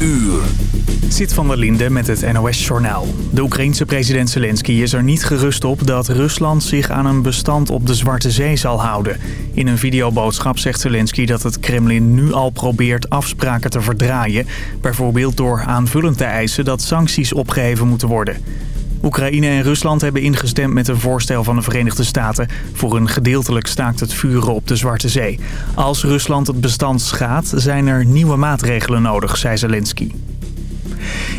uur. Zit van der Linde met het NOS-journaal. De Oekraïense president Zelensky is er niet gerust op dat Rusland zich aan een bestand op de Zwarte Zee zal houden. In een videoboodschap zegt Zelensky dat het Kremlin nu al probeert afspraken te verdraaien. Bijvoorbeeld door aanvullend te eisen dat sancties opgeheven moeten worden. Oekraïne en Rusland hebben ingestemd met een voorstel van de Verenigde Staten... voor een gedeeltelijk staakt het vuren op de Zwarte Zee. Als Rusland het bestand schaadt, zijn er nieuwe maatregelen nodig, zei Zelensky.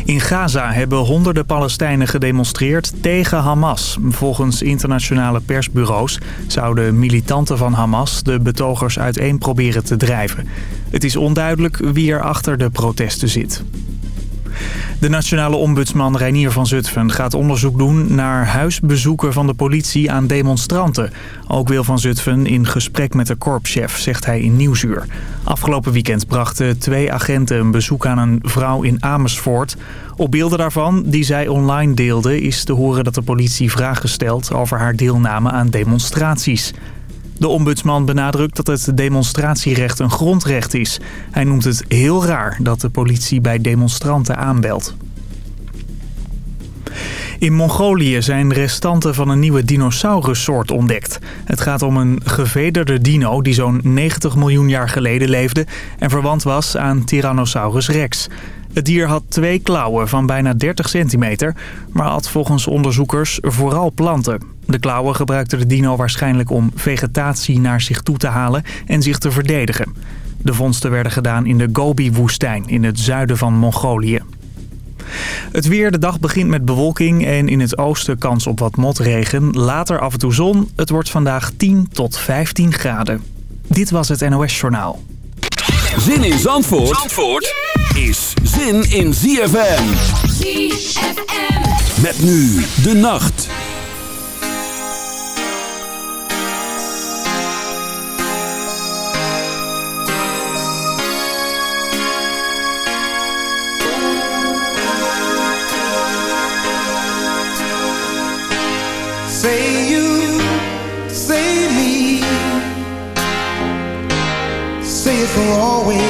In Gaza hebben honderden Palestijnen gedemonstreerd tegen Hamas. Volgens internationale persbureaus zouden militanten van Hamas de betogers uiteen proberen te drijven. Het is onduidelijk wie er achter de protesten zit. De nationale ombudsman Reinier van Zutphen gaat onderzoek doen naar huisbezoeken van de politie aan demonstranten. Ook wil van Zutphen in gesprek met de korpschef, zegt hij in Nieuwsuur. Afgelopen weekend brachten twee agenten een bezoek aan een vrouw in Amersfoort. Op beelden daarvan, die zij online deelde, is te horen dat de politie vragen stelt over haar deelname aan demonstraties. De ombudsman benadrukt dat het demonstratierecht een grondrecht is. Hij noemt het heel raar dat de politie bij demonstranten aanbelt. In Mongolië zijn restanten van een nieuwe dinosaurussoort ontdekt. Het gaat om een gevederde dino die zo'n 90 miljoen jaar geleden leefde... en verwant was aan Tyrannosaurus rex. Het dier had twee klauwen van bijna 30 centimeter... maar had volgens onderzoekers vooral planten. De klauwen gebruikte de dino waarschijnlijk om vegetatie naar zich toe te halen en zich te verdedigen. De vondsten werden gedaan in de Gobi-woestijn in het zuiden van Mongolië. Het weer, de dag begint met bewolking en in het oosten kans op wat motregen. Later af en toe zon. Het wordt vandaag 10 tot 15 graden. Dit was het NOS Journaal. Zin in Zandvoort, Zandvoort is zin in ZFM. ZFM. Met nu de nacht. for always.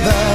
together.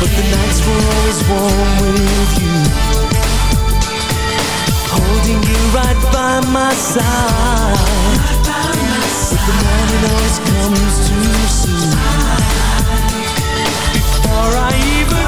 But the nights were always warm with you. Holding you right by my side. But the morning always comes too soon. Before I even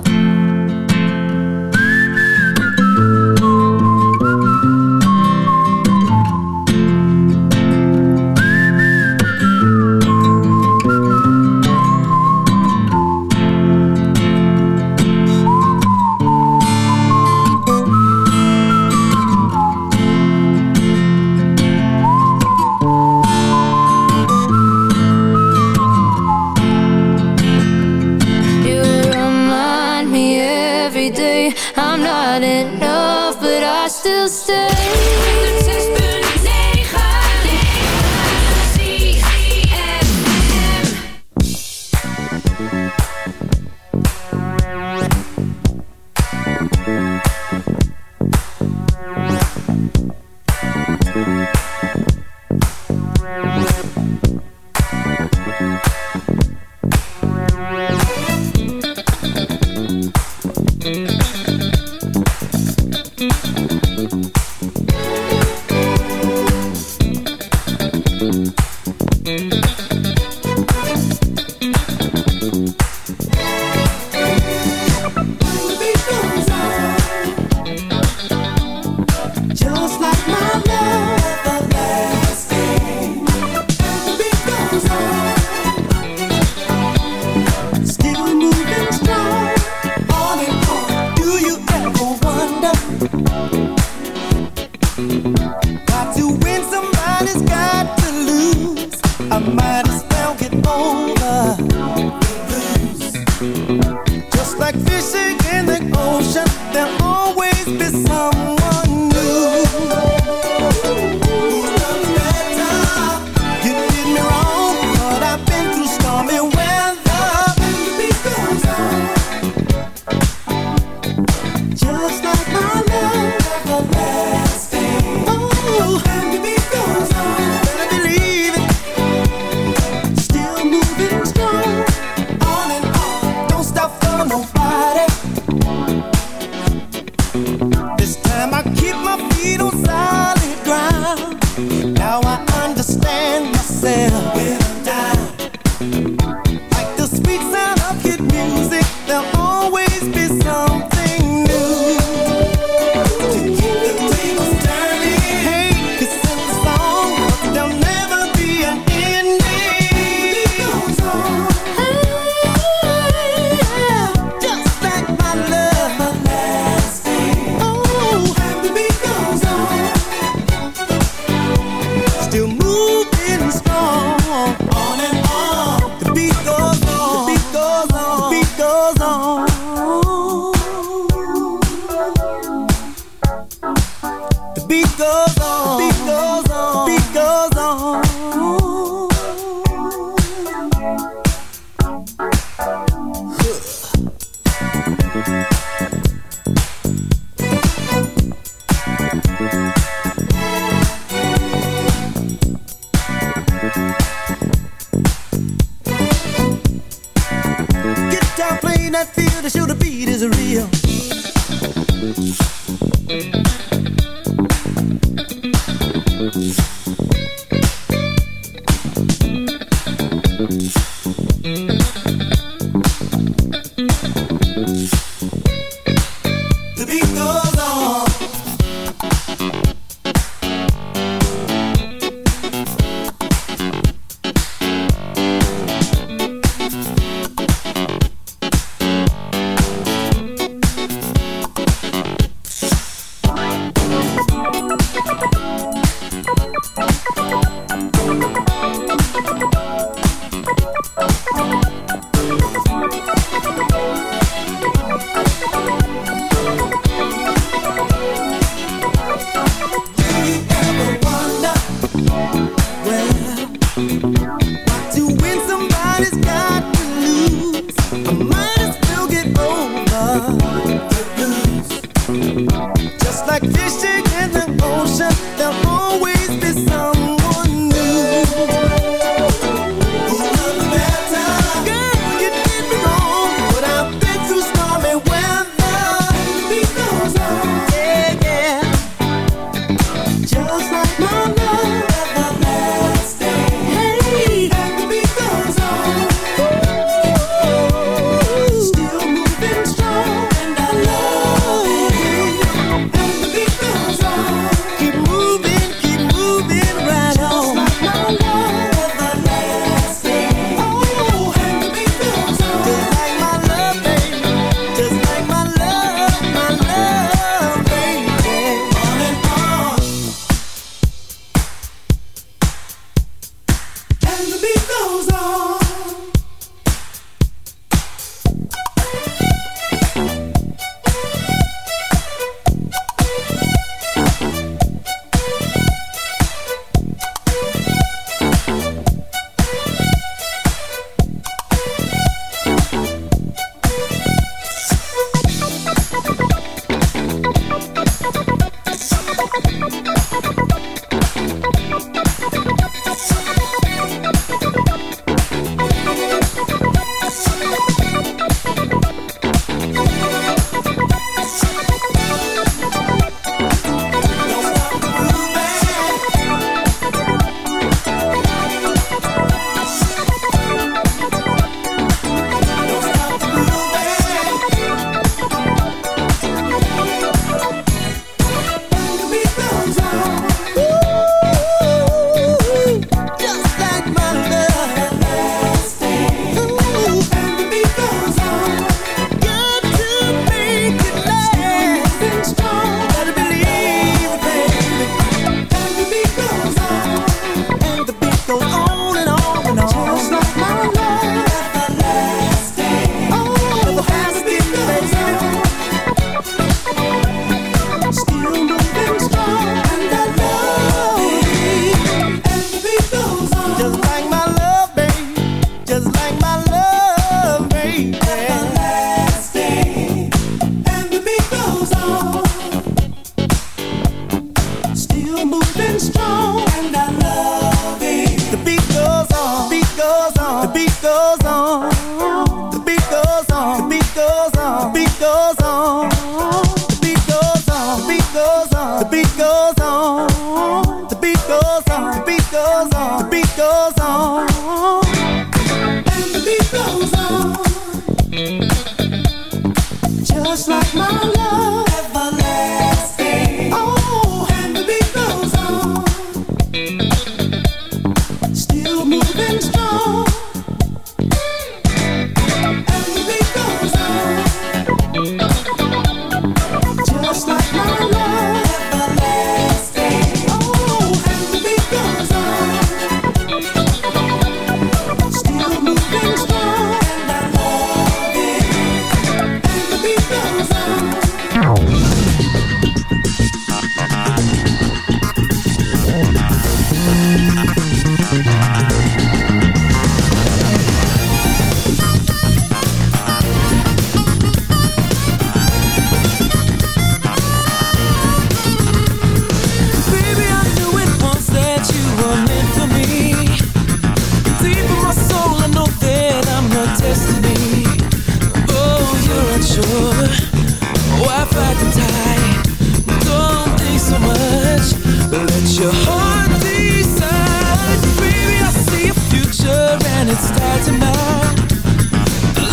Let your heart decide. Baby, I see future and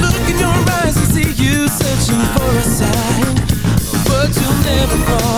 look in your eyes see you searching for a sign. But you'll never fall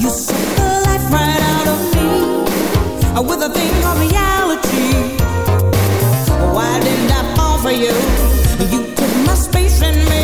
You? Suck the life right out of me uh, with a thing called reality. Why didn't I offer you took my space and made